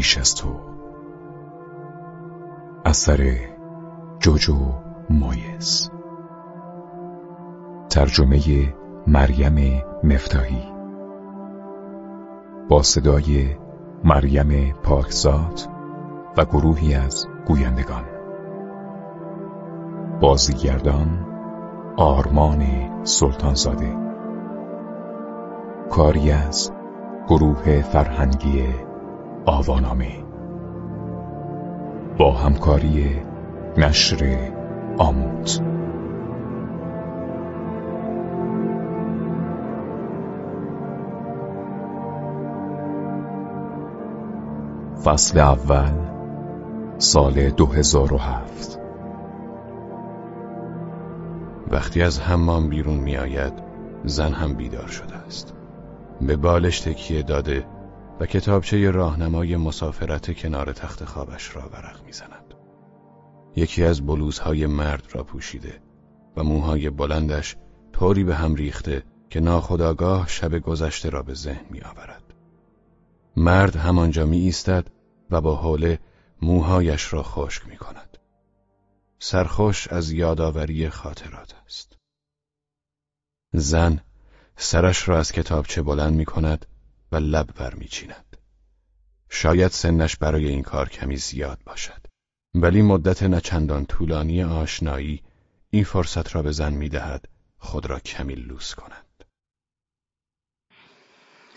پیش از تو. اثر جوجو مایز ترجمه مریم مفتاحی. با صدای مریم پاکزاد و گروهی از گویندگان. بازیگردان آرمان سلطانزاده. کاری از گروه فرهنگی آوانامه. با همکاری نشر آموت. فصل اول سال 2007 وقتی از حمام بیرون می آید زن هم بیدار شده است. به بالش تکیه داده و کتابچه راهنمای مسافرت کنار تخت خوابش را ورق می‌زند. یکی از بلوزهای مرد را پوشیده و موهای بلندش طوری به هم ریخته که ناخداگاه شب گذشته را به ذهن می آورد. مرد همانجا می ایستد و با حوله موهایش را خشک می کند. سرخوش از یادآوری خاطرات است. زن سرش را از کتابچه بلند می کند و لب بر می چیند. شاید سنش برای این کار کمی زیاد باشد. ولی مدت نچندان طولانی آشنایی این فرصت را به زن می دهد خود را کمی لوس کند.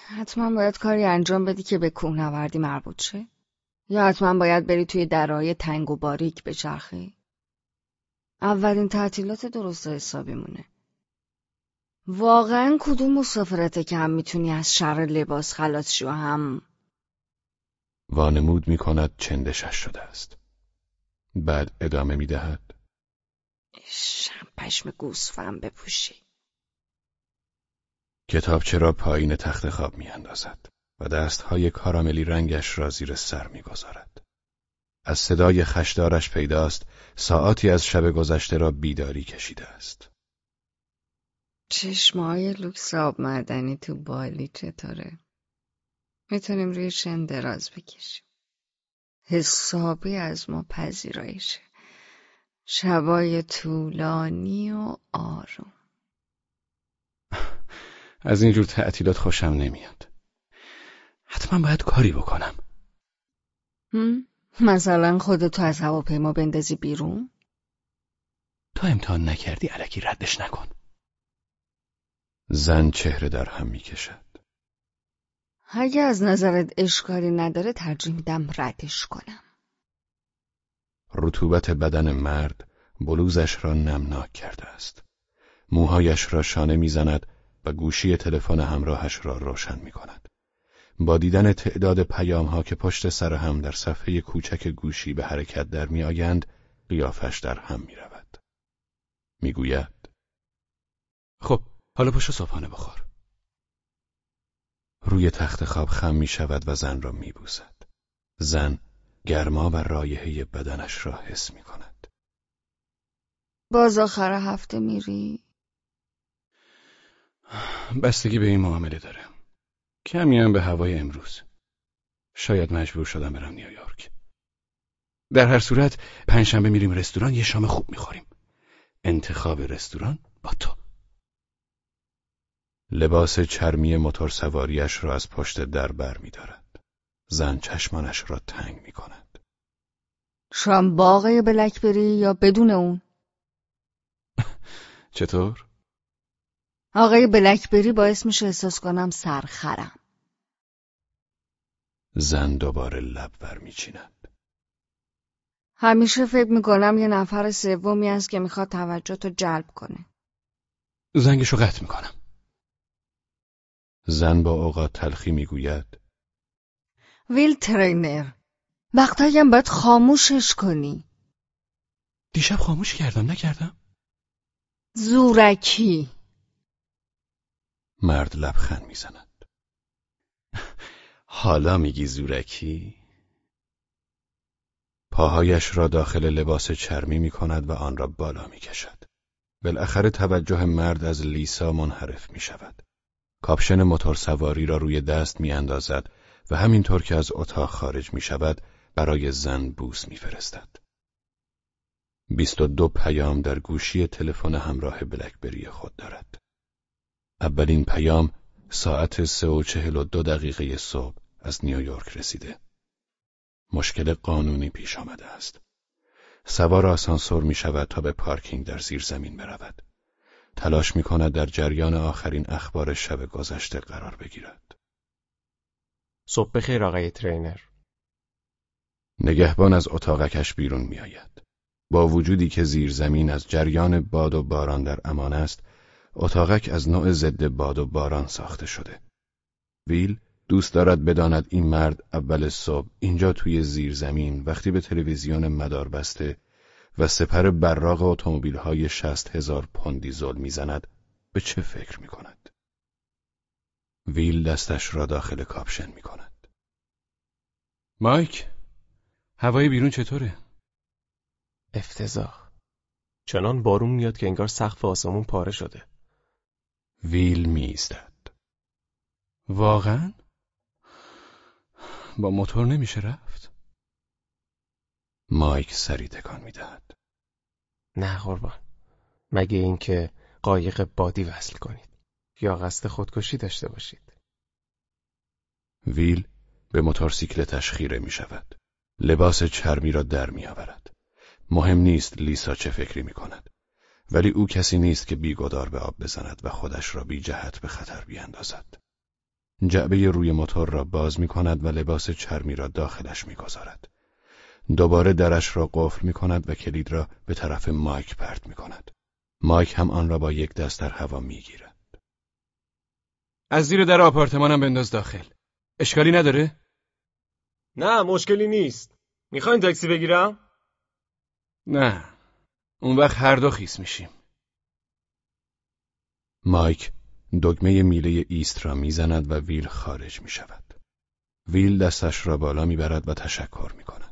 حتما باید کاری انجام بدی که به کوهنوردی مربوط شه؟ یا حتما باید بری توی درهای تنگ و باریک بچرخی؟ اولین تعطیلات درست حسابی مونه. واقعا کدوم مسافرته که هم می‌تونی از شر لباس خلاص شو هم وانمود می کند چندشش شده است بعد ادامه می دهد شم پشم گوسفند بپوشی کتابچه را پایین تخت خواب می اندازد و دستهای کاراملی رنگش را زیر سر می گذارد. از صدای خشدارش پیداست ساعتی از شب گذشته را بیداری کشیده است. چشمای لوکس آب معدنی تو بالی چطوره؟ می‌تونیم روی شن دراز بکشیم. حسابی از ما پذیرایشه. شبای طولانی و آروم. از اینجور تعطیلات خوشم نمیاد. حتما باید کاری بکنم. هم؟ مثلا خودتو از هواپیما بندازی بیرون؟ تا امتحان نکردی علکی ردش نکن. زن چهره در هم می‌کشد. اگه از نظرت اشکالی نداره ترجیح میدم ردش کنم. رطوبت بدن مرد بلوزش را نمناک کرده است. موهایش را شانه می‌زند و گوشی تلفن همراهش را روشن می کند. با دیدن تعداد پیام ها که پشت سر هم در صفحه کوچک گوشی به حرکت در می آیند قیافش در هم می رود. می گوید خب حالا پشت صبحانه بخور. روی تخت خواب خم می شود و زن را می بوسد. زن گرما و رایحه بدنش را حس می کند. باز آخر هفته میری؟ بستگی به این معامله داره. کمی هم به هوای امروز. شاید مجبور شدم برم نیویورک. در هر صورت پنجشنبه میریم رستوران یه شام خوب می‌خوریم. انتخاب رستوران با تو. لباس چرمی موتور سواریش را از پشت در بر می دارد. زن چشمانش را تنگ می کند. شام با آقای بلکبری یا بدون اون؟ چطور؟ آقای بلکبری باعث میشه احساس کنم سرخرم. زن دوباره لب بر میچیند. همیشه فکر می‌کنم یه نفر سومی است که می‌خواد توجه تو جلب کنه. زنگشو قطع می‌کنم. زن با اوقات تلخی می‌گوید. ویل ترینر وقتایم باید خاموشش کنی. دیشب خاموش کردم نکردم؟ زورکی. مرد لبخند می‌زند. حالا میگی زورکی؟ پاهایش را داخل لباس چرمی می کند و آن را بالا می کشد. بالاخره توجه مرد از لیسا منحرف می شود. کاپشن موتور سواری را روی دست می اندازد و همینطور که از اتاق خارج می شود برای زن بوس میفرستد. بیست و دو پیام در گوشی تلفن همراه بلکبری خود دارد. اولین پیام ساعت سه و چهل و دو دقیقه صبح از نیویورک رسیده. مشکل قانونی پیش آمده است. سوار آسانسور می شود تا به پارکینگ در زیر زمین برود. تلاش می کند در جریان آخرین اخبار شب گذشته قرار بگیرد. صبح بخیر آقای ترینر. نگهبان از اتاقکش بیرون می آید. با وجودی که زیر زمین از جریان باد و باران در امان است، اتاقک از نوع ضد باد و باران ساخته شده. ویل دوست دارد بداند این مرد اول صبح اینجا توی زیر زمین وقتی به تلویزیون مدار بسته و سپر براق اتومبیل های شست هزار پوندی زل می‌زند به چه فکر می کند؟ ویل دستش را داخل کاپشن می کند. مایک هوای بیرون چطوره؟ افتضاح چنان بارون میاد که انگار سقف آسمون پاره شده ویل می‌زدد واقعا؟ با موتور نمیشه رفت؟ مایک سری تکان می‌دهد نه قربان مگه اینکه قایق بادی وصل کنید یا قصد خودکشی داشته باشید ویل به موتورسیکلتش خیره می شود. لباس چرمی را در می آورد. مهم نیست لیسا چه فکری می کند. ولی او کسی نیست که بیگدار به آب بزند و خودش را بی جهت به خطر بیاندازد. جعبه روی موتور را باز می کند و لباس چرمی را داخلش می گذارد. دوباره درش را قفل می کند و کلید را به طرف مایک پرت می کند. مایک هم آن را با یک دست در هوا می گیرد. از زیر در آپارتمانم بنداز داخل اشکالی نداره؟ نه مشکلی نیست می‌خواین تاکسی بگیرم؟ نه اون وقت هر دو خیس میشیم مایک دگمه میله ایست را می‌زند و ویل خارج می شود. ویل دستش را بالا می‌برد و تشکر می کند.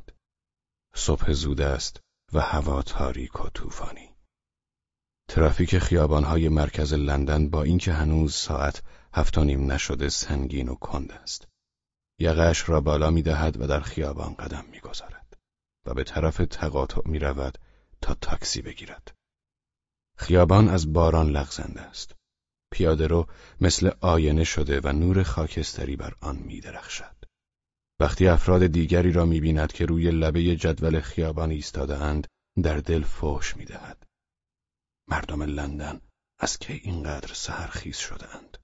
صبح زود است و هوا تاریک و طوفانی. ترافیک خیابانهای مرکز لندن با اینکه هنوز ساعت هفت و نیم نشده سنگین و کند است. یقش را بالا می دهد و در خیابان قدم می گذارد و به طرف تقاطع می رود تا تاکسی بگیرد. خیابان از باران لغزنده است. پیاده رو مثل آینه شده و نور خاکستری بر آن می درخشد. وقتی افراد دیگری را می بیند که روی لبه جدول خیابان ایستاده اند در دل فوش می دهد. مردم لندن از که اینقدر سهرخیز شده اند.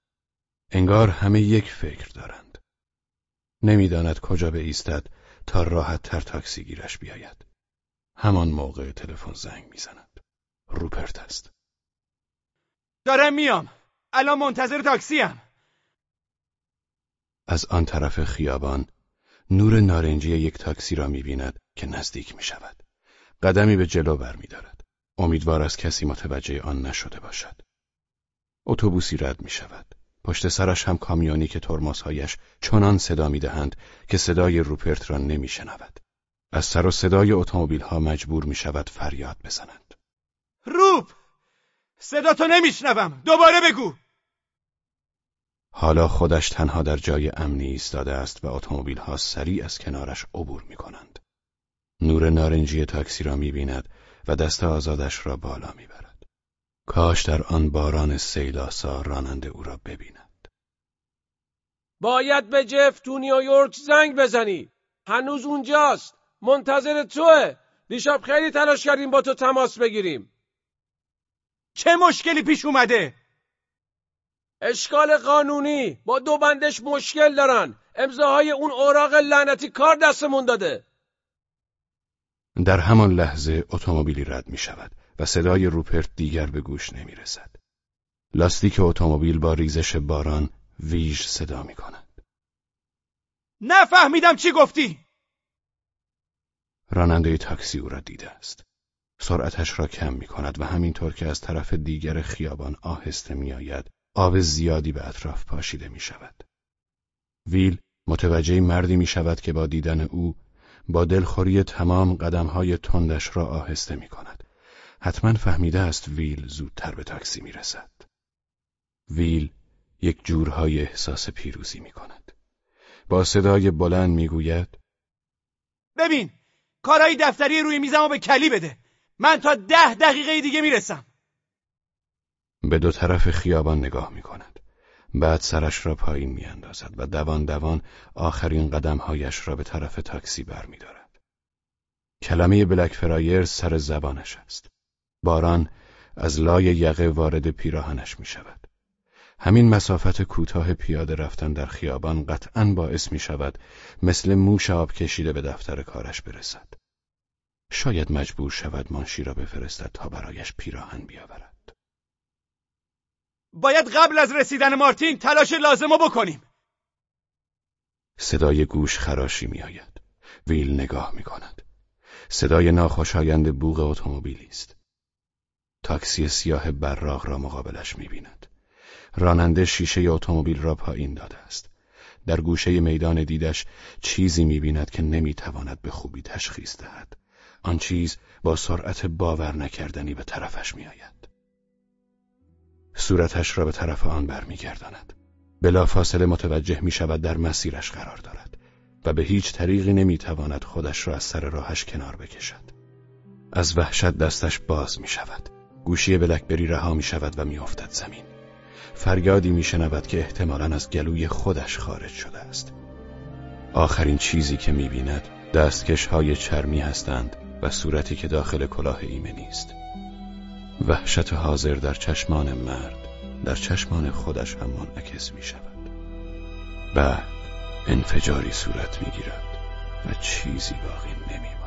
انگار همه یک فکر دارند. نمی‌داند کجا به ایستد تا راحت تر تاکسی گیرش بیاید. همان موقع تلفن زنگ می‌زند. روپرت است. دارم میام الان منتظر تاکسیم از آن طرف خیابان نور نارنجی یک تاکسی را می‌بیند که نزدیک می شود. قدمی به جلو برمیدارد. امیدوار است کسی متوجه آن نشده باشد. اتوبوسی رد می شود. پشت سرش هم کامیونی که ترمزهایش چنان صدا می‌دهند که صدای روپرت را نمیشنود. از سر و صدای اتومبیل ها مجبور می شود فریاد بزنند. روپ صدا تو نمیشنوم دوباره بگو حالا خودش تنها در جای امنی ایستاده است و اتومبیل ها سریع از کنارش عبور می کنند. نور نارنجی تاکسی را می بیند و دست آزادش را بالا می برد. کاش در آن باران سیلاسا راننده او را ببیند. باید به جف تو نیویورک زنگ بزنی هنوز اونجاست منتظر توه دیشب خیلی تلاش کردیم با تو تماس بگیریم چه مشکلی پیش اومده؟ اشکال قانونی با دو بندش مشکل دارن امضاهای اون اوراق لعنتی کار دستمون داده در همان لحظه اتومبیلی رد می شود و صدای روپرت دیگر به گوش نمی رسد. لاستیک اتومبیل با ریزش باران ویژ صدا می کند. نفهمیدم چی گفتی راننده تاکسی او را دیده است. سرعتش را کم می کند و همینطور که از طرف دیگر خیابان آهسته می آید آب زیادی به اطراف پاشیده می شود. ویل متوجه مردی می شود که با دیدن او با دلخوری تمام قدمهای تندش را آهسته می کند. حتما فهمیده است ویل زودتر به تاکسی می رسد. ویل یک جورهای احساس پیروزی می کند. با صدای بلند می‌گوید ببین کارهای دفتری روی میزمو به کلی بده من تا ده دقیقه دیگه می‌رسم به دو طرف خیابان نگاه می کند. بعد سرش را پایین می اندازد و دوان دوان آخرین قدمهایش را به طرف تاکسی بر می دارد. کلمه بلک فرایر سر زبانش است. باران از لای یقه وارد پیراهنش می شود. همین مسافت کوتاه پیاده رفتن در خیابان قطعا باعث می شود مثل موش آب کشیده به دفتر کارش برسد. شاید مجبور شود مانشی را بفرستد تا برایش پیراهن بیاورد. باید قبل از رسیدن مارتین تلاش لازمو بکنیم صدای گوش خراشی میآید. ویل نگاه می کند. صدای ناخوشایند بوغ اتومبیلی است. تاکسی سیاه براق را مقابلش می بیند. راننده شیشه اتومبیل را پایین داده است. در گوشه میدان دیدش چیزی می بیند که نمی تواند به خوبی تشخیص دهد. آن چیز با سرعت باور نکردنی به طرفش می آید. صورتش را به طرف آن برمیگرداند. بلافاصله متوجه می شود در مسیرش قرار دارد و به هیچ طریقی نمی تواند خودش را از سر راهش کنار بکشد. از وحشت دستش باز می شود. گوشی بلکبری رها می شود و می افتد زمین. فریادی می شنود که احتمالا از گلوی خودش خارج شده است. آخرین چیزی که می بیند دستکش های چرمی هستند و صورتی که داخل کلاه ایمنی است. وحشت حاضر در چشمان مرد در چشمان خودش هم منعکس می شود بعد انفجاری صورت می گیرد و چیزی باقی نمی